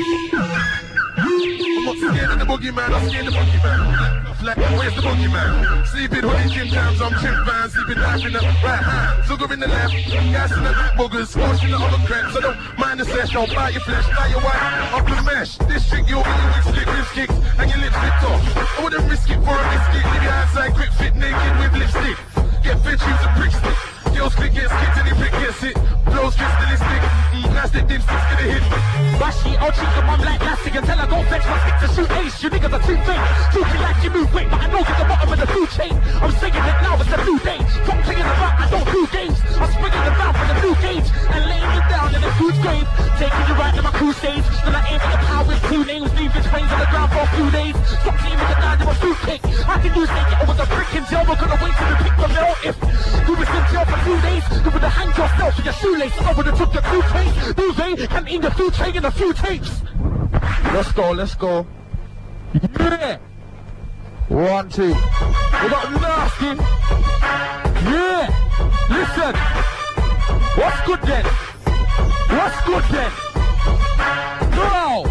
Speaker 4: I'm not scared of the boogeyman, I'm scared of the boogeyman. Flat, where's the boogeyman? Sleeping hoodie gym times, I'm chimp van, sleeping knife in the right hand, sugar in the left, gas in the boogers, squashing the other crap. So don't mind the slash, don't buy your flesh, buy your wife, up the mesh. This trick you'll be with slip wrist kicks, and your lips lipped off. I wouldn't risk it for a biscuit, leave your outside grip fit naked with lipstick. Get fit, use a brick stick. Girls click gets kicked and he pick gets it. Blows crystalistic. Mm, plastic dipsticks gonna hit.
Speaker 3: Bashy, I'll treat your mum like plastic until I go fetch my stick to shoot ace. You niggas are too fake. Talking like you move weight, but I know you're the bottom of the food chain. I'm saying it now, it's a new day. Stop playing about, I don't do games. I'm springing around for the new gauge and laying you down in a food grave. Taking you right to my crusades. Then I aim at the power with two names. Leaving trains on the ground for a few days. Stop claiming the nine of a fruitcake. I can use naked over the brick in jail. We're gonna wait till we pick the mail if you was in jail for two days. You would have hanged yourself with your shoelace. Would have took the toothpaste. Duvet and in the food chain in a few tapes.
Speaker 2: Let's go, let's go. Yeah. One, two. We got nasty.
Speaker 3: Yeah. Listen. What's good then? What's good then? No.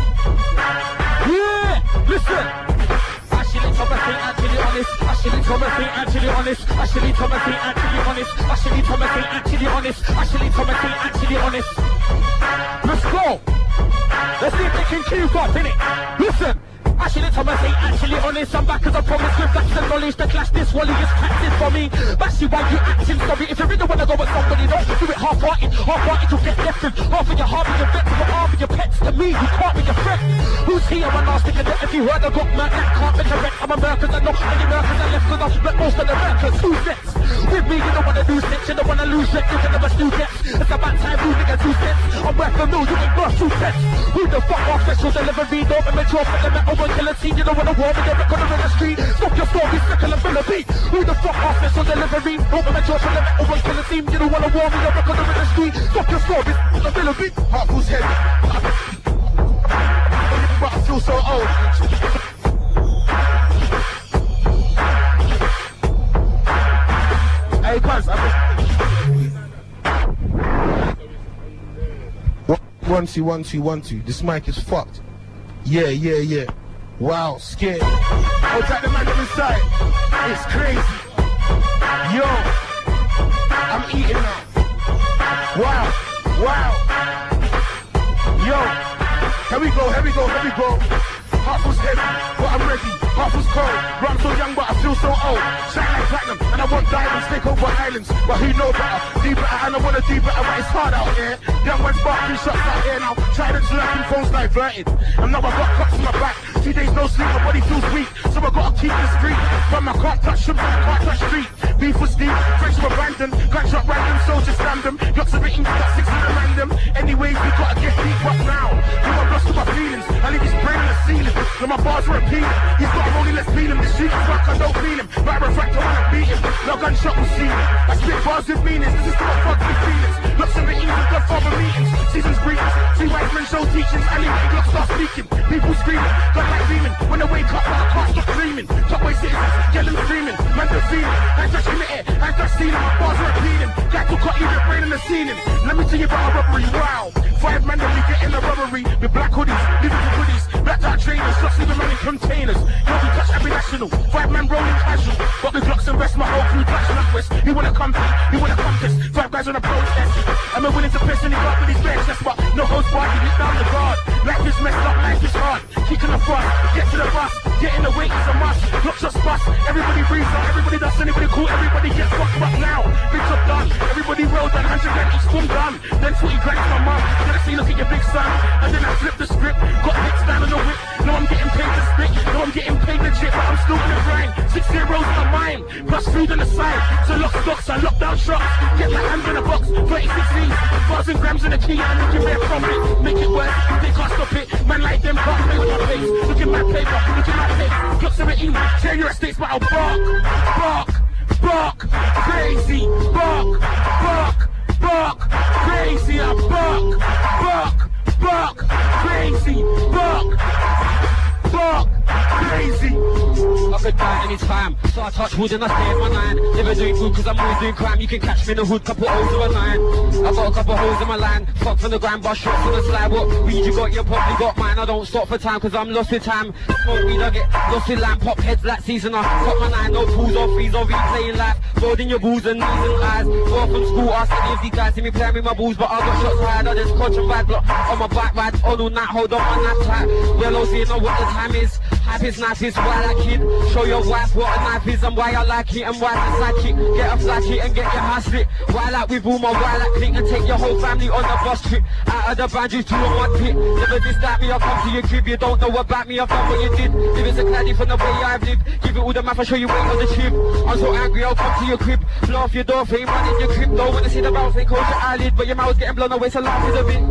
Speaker 3: Yeah. Listen. Honest. Actually, Timothy, actually honest. Actually, Timothy, actually honest. Actually, Timothy, actually honest. Actually, Timothy, actually honest. Let's go. Let's see if they can keep up, innit? Listen. Actually, Thomas ain't actually honest. I'm back as I promised with facts and knowledge. The clash this wally is practice for me. Bashy, why you acting sorry? If you really wanna go with somebody, don't do it half-hearted. Half-hearted, you'll get left with half of your heart with your vets, but half of your pets. To me, you can't be your friend. Who's here? I'm asking you if you heard I got murked, that can't be correct. I'm American, I know any Americans I left because I met most of the Americans. Who's next? With me, you don't wanna lose sex, you don't wanna lose sex, you can never steal debts. It's about time you niggas two cents. I'm worth a million, you ain't worth two cents. Who the fuck are special delivery? Don't immature for the metal team, you don't wanna war with the record street. Stop your story, sickle and fill a beat. Who the fuck are special delivery? Don't immature for the metal one killer team, you don't wanna war with the record street. Stop your story, sickle and fill a beat.
Speaker 4: Heart pulls heavy. But I feel so old. Hey, guys, One, two, one, two, one, two. This mic is fucked. Yeah, yeah, yeah. Wow, scared. Oh, take the man inside. It's crazy. Yo, I'm eating now. Wow, wow. Yo, here we go, here we go, here we go. Heart was heavy, but I'm ready. Heart was cold. Run so young, but I feel so old. Shine like platinum, and I want diamonds take over islands. But who know better? Do better, and I wanna do better, but it's hard out here. Young ones barking shots out here now. Tridents lurking, phones diverted. And now I got cuts in my back. Two days no sleep, my body feels weak. So I gotta keep the street. From I can't touch them, I can't touch street. Beef was deep, friends were abandoned. Gunshot random, soldiers slammed them. Some ratings, got six of them random. Anyways, we gotta get deep up now. You my lost to my feelings. I leave his brain on the ceiling. So my bars were appealing. He's got rolling, let's feel him. The street is I don't feel him. Matter of I wanna beat him. No gunshot will see him. I spit bars with meanings. This is what fuck with feelings. Lots of ratings with Godfather meetings. Seasons greetings. Three white men show teachings. And then clock start speaking. People screaming. God like dreaming. When I wake up, I can't stop dreaming. Way citizens, get them screaming. Man, they're feeling. Hands touching the air. Hands touch ceiling. My bars are appealing. Got to cut even brain in the ceiling. Let me tell you about a robbery. Wow. Five men that we get in the robbery with black hoodies, living for hoodies, black out trainers, shots men in containers. Yo, we touch every national, five men rolling casual, but the Glocks and rest my whole crew touch Northwest. He wanna compete, he wanna come contest, five guys on a protest. I'm willing to piss in the up these bare chests, but no host barking, it's down the guard. Life is messed up, life is hard. Kicking the front, get to the bus, get in the way is a must. Not just bust, everybody breathes out, everybody does, anybody cool, everybody gets fucked up now. Big up done, everybody well than 100 grand each boom done. Then 40 grand to my mum. Then I see look at your big son. And then I flip the script. Got hits down on the whip. Now I'm getting paid to spit. Now I'm getting paid legit, but I'm still in the grind. Six zeros in my mind. Plus food on the side. So lock stocks, I lock down shops. Get my hands in a box. 36 V's. Thousand grams in the key. I'm looking there from it. Make it work. They can't stop it. Man like them can't play with my face. Look at my paper. Look at my pace. Glock 17. Tear your estates, but I'll bark. Bark. Bark. Crazy. Bark. Bark. Bark. Crazy. I bark. Bark. Bark. Crazy. Bark. Bark. Crazy.
Speaker 7: I could die anytime. So I touch wood and I stay in my line. Never doing good cause I'm always doing crime. You can catch me in the hood, couple holes of my nine. I got a couple holes in my line. Fuck from the ground, bust shots on the slide. What weed you got, you probably got mine. I don't stop for time cause I'm lost in time. Smoke weed, I get lost in line. Pop heads like season. I cut my nine, no pools or fees or replaying life. Folding your balls and knees and eyes. Go from school, ask any of these guys see me playing with my balls. But I got shots higher. I just catch a bad block on my back ride. On all night, hold on my knife tight. Well, I'll see know what the time is. Hype is nice, is why I kid. Show your wife what a knife is and why I like it and why it's a sidekick. Get a flash it and get your house lit. Why like with all my why like click and take your whole family on the bus trip. Out of the boundaries to a mud pit. Never disturb me, I'll come to your crib. You don't know about me, I've done what you did. If it's a claddy from the way I've lived, give it all the math, I'll show you weight on the chip. I'm so angry, I'll come to your crib. Blow off your door, fame running your crib. Don't wanna see the mouth, they close your eyelid, but your mouth's getting blown away, so laugh is a bit.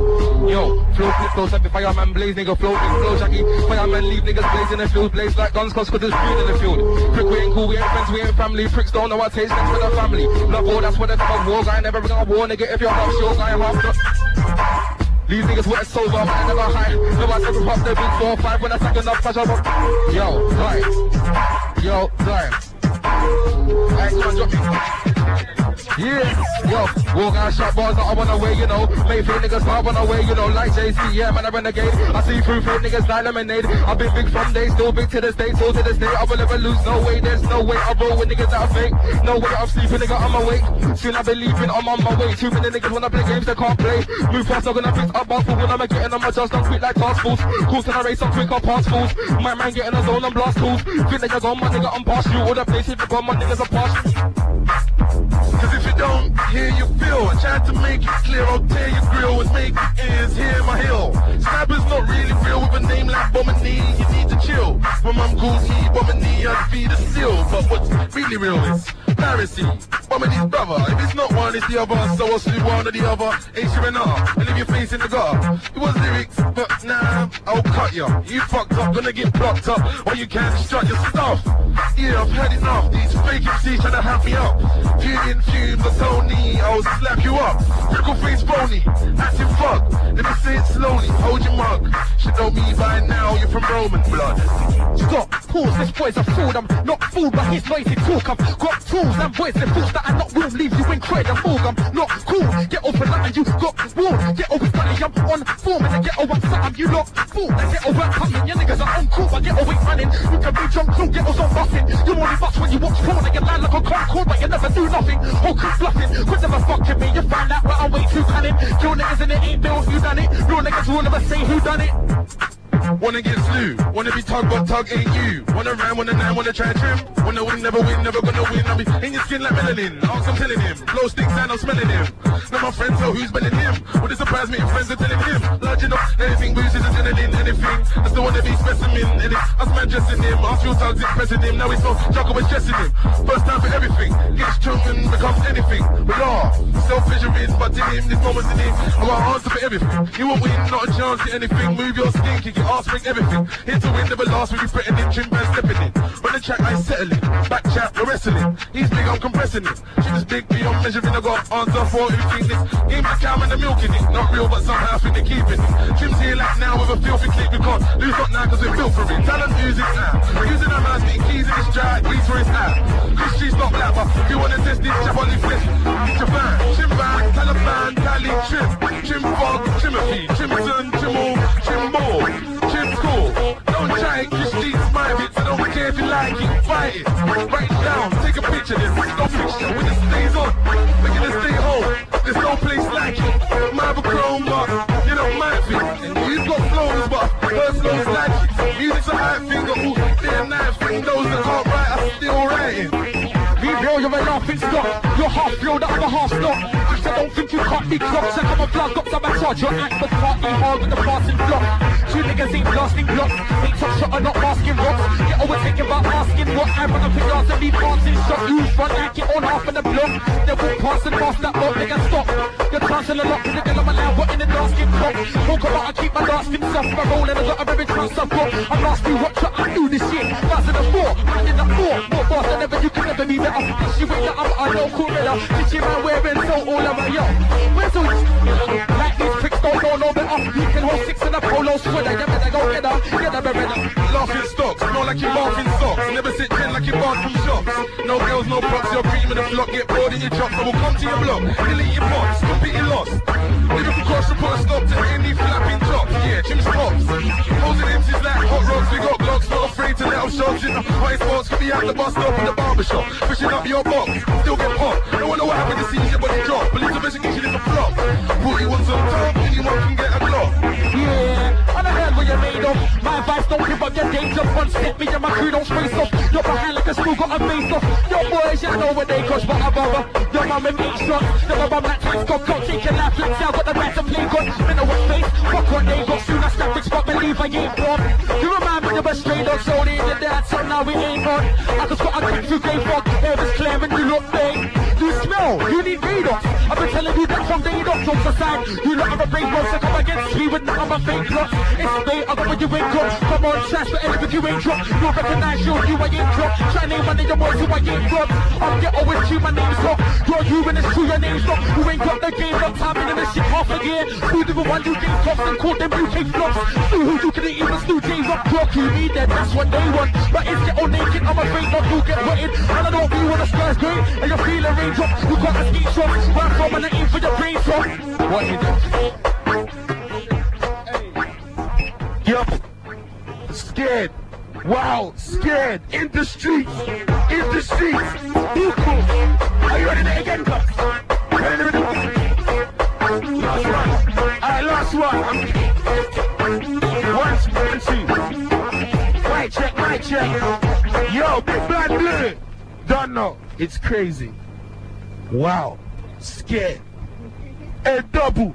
Speaker 2: Yo, flow flip, flow step, fireman blaze, nigga, flow flow jackie. Fireman leave niggas blaze in the field, blaze like guns, cause there's food in the field. Prick, we ain't cool, we ain't friends, we ain't family. Pricks don't know what taste next for the family. Love war, that's what type of war guy. Never bring a war, nigga, if you're half sure, guy, half the. These niggas wet sober, I never high. No, I never pop the big four, five when I second up, touch up. Yo, right. Yo, right. Alright, come on, drop me. Yeah, yo, walk out shot bars that I wanna wear, you know. Make fake niggas vibe on the way, you know, like JC, yeah, man, I renegade. I see through fake niggas like lemonade. I've been big from day, still big to this day, still to this day. I will never lose, no way, there's no way. I roll with niggas that are fake. No way, I'm sleeping, nigga, I'm awake. Soon I be leaving, I'm on my way. Too many niggas wanna play games they can't play. Move fast, I'm gonna pick up ball when I'm getting on my just don't quit like task force. Course can I race, I'm quick, I'll pass fools. My man getting a zone, I'm blast tools. Think you're gone, my nigga, I'm past you. All the places you gone, my niggas are past you.
Speaker 5: Cause if you don't hear, you feel. I tried to make it clear, I'll tear your grill and make your ears hear my hill. Snapper's not really real with a name like Bomani, you need to chill. My mum calls me Bomani, I'd feed the seal. But what's really real is Pharisee, Bomani's brother. If it's not one, it's the other. So I'll sleep one or the other. Ain't sure enough. And if you're facing the gutter, it was lyrics, but nah, I'll cut ya. You fucked up, gonna get blocked up, or you can't strut your stuff. Yeah, I've had enough. These fake MCs trying to have me up. Feeling fumes of Tony, I'll slap you up. Pickle face phony, acting fuck. Let me say it slowly, hold your mug. Should know me by now, you're from Roman blood.
Speaker 3: Stop, pause, this boy's a fool. I'm not fooled by his noisy talk. I've got tools and boys that fools that I not will leave you incredible. I'm not cool. Get over that you got warned. Get over funny, I'm on form and I get over something you lot fool. I get over coming, your niggas are on cool. I get away running. You can be drunk, so get us on busting. You only bust when you watch porn and you lie like a concord, but you never do nothing. Whole crew bluffing. Could never fuck with me. You find out, but I'm way too cunning. Kill niggas and it ain't built, you done it. Real niggas will never say who done it.
Speaker 5: Wanna get slew, wanna be tug, but tug ain't you. Wanna rhyme, wanna nine, wanna try trim. Wanna win, never win, never gonna win. I'll be in your skin like melanin. Ask, I'm telling him. Blow sticks and I'm smelling him. Not my friends, so who's smelling him? Would it surprise me if friends are telling him? Large enough, anything boosts is adrenaline, anything. I still wanna be specimen. And it's us man dressing him. Our few tugs impressing him. Now it's no juggle, we're stressing him. First time for everything. Gets chunk and becomes anything. But law, self-measuring, but to him, this moment's in him. I want answer for everything. You won't win, not a chance at anything. Move your skin, kick your ass, break everything. Here to win, never last, we be threatening, trim man stepping in. When the track I settling, back chat, we're wrestling. He's big, I'm compressing it. She was big, beyond measuring, I got answer for everything. This game's the cow and the milk in it. Not real, but somehow I think they're keeping it. Trim's here like now with a filthy clip, we can't lose up now cause we're built for it. Talent music now. Using our minds, beating keys in this track, beats for his app. G's not black, but if you wanna test this, jump on the flip. It's your fan, Trim Van, Taliban, Tally, Trim, Trim Fog, Timothy, Trimson, Timor, Trimbo, don't if you like it, it. It down, take a picture, this no picture when it stays on. We're gonna stay home, there's no place like it. Chrome, but you my thing. And you've got flows, but flows like it. Music's a high thing, all day and night. Those that can't write are still writing.
Speaker 3: Real, you're a laughing stock. You're half real, the other half not. Just So don't think you can't be clocked. Check out my vlog, got some charge. Your act for party hard with the passing block. Two niggas ain't blasting blocks. Ain't top shot, not masking rocks. Get always thinking about asking what I run up in yards and be passing shot. You front and get on half of the block. They walk past and pass that block, nigga stop. You're chancing a lot, nigga, I'm allowed. What in the nasty block? Talk about I keep my nasty stuff. My rolling, I got a very trust up. I'm nasty, watch what I do this shit. In the four, man in the four. More boss than ever, you can never be better. Cause you ain't the I'm a cool better. Bitch, man wearing so all over, yo. All Like these pricks don't know no better. You can hold six in a polo sweater. You better go get her, get her, better.
Speaker 5: Laughing stocks, more like you laughing socks. Never sit ten like you barred from. No girls, no props, your cream in the flock. Get bored in your chops, I will come to your block. Delete your box, completely lost. Liverpool cross to put a stop to any flapping chops. Yeah, Jim's pops. Posing MCs like hot rods, we got blocks, not afraid to let them shots in the high spots. Be at the bus stop in the barbershop. Fishing up your box, still get popped. No one know what happened to see your body drop. Police investigation is a flop. Put you on top, anyone can get a glock.
Speaker 3: Yeah, you're made of. My advice, don't give up your danger. One step, me and my crew don't space off. You're behind like a school, got a face off. Your boys, you know what they cost, but I bother. Your mum and me shots. Never bum that tax got got taking life, let's out, got the right to play God. Men know what face, fuck what they got. Soon I snap this spot, believe I ain't born. You remind me of a straight dog, so they did that, so now we ain't on. I just got a quick through gay fog, I've been telling you day dot, jokes aside. You lot have a brave boss, so come against me with of my fake clocks. It's I got what you ain't got. Come on, trash for anything you ain't drop. You recognize you, you I ain't drop. Try name one of your boys who I ain't drop. I'm get always true, my name's hot. You're you and it's true, your name's not. You ain't got the game, up time in the shit half a year. Who the one you game tops and call them UK flops. Who who you can even J's up clock. You need that, that's what they want. But it's get all naked, I'm afraid not to get wetted. And I don't feel when the sky's grey and you're feeling raindrop. You got a ski shot, run from and Aim for your brain shot. What is it?
Speaker 4: Yo, scared. Wow, scared. In the streets. In the streets. You cool. Are you ready to again, Cox? Ready to do Last one. Alright, last one. Two. Mic check, mic check. Yo, big black blue. Don't know. It's crazy. Wow. Scared. A double.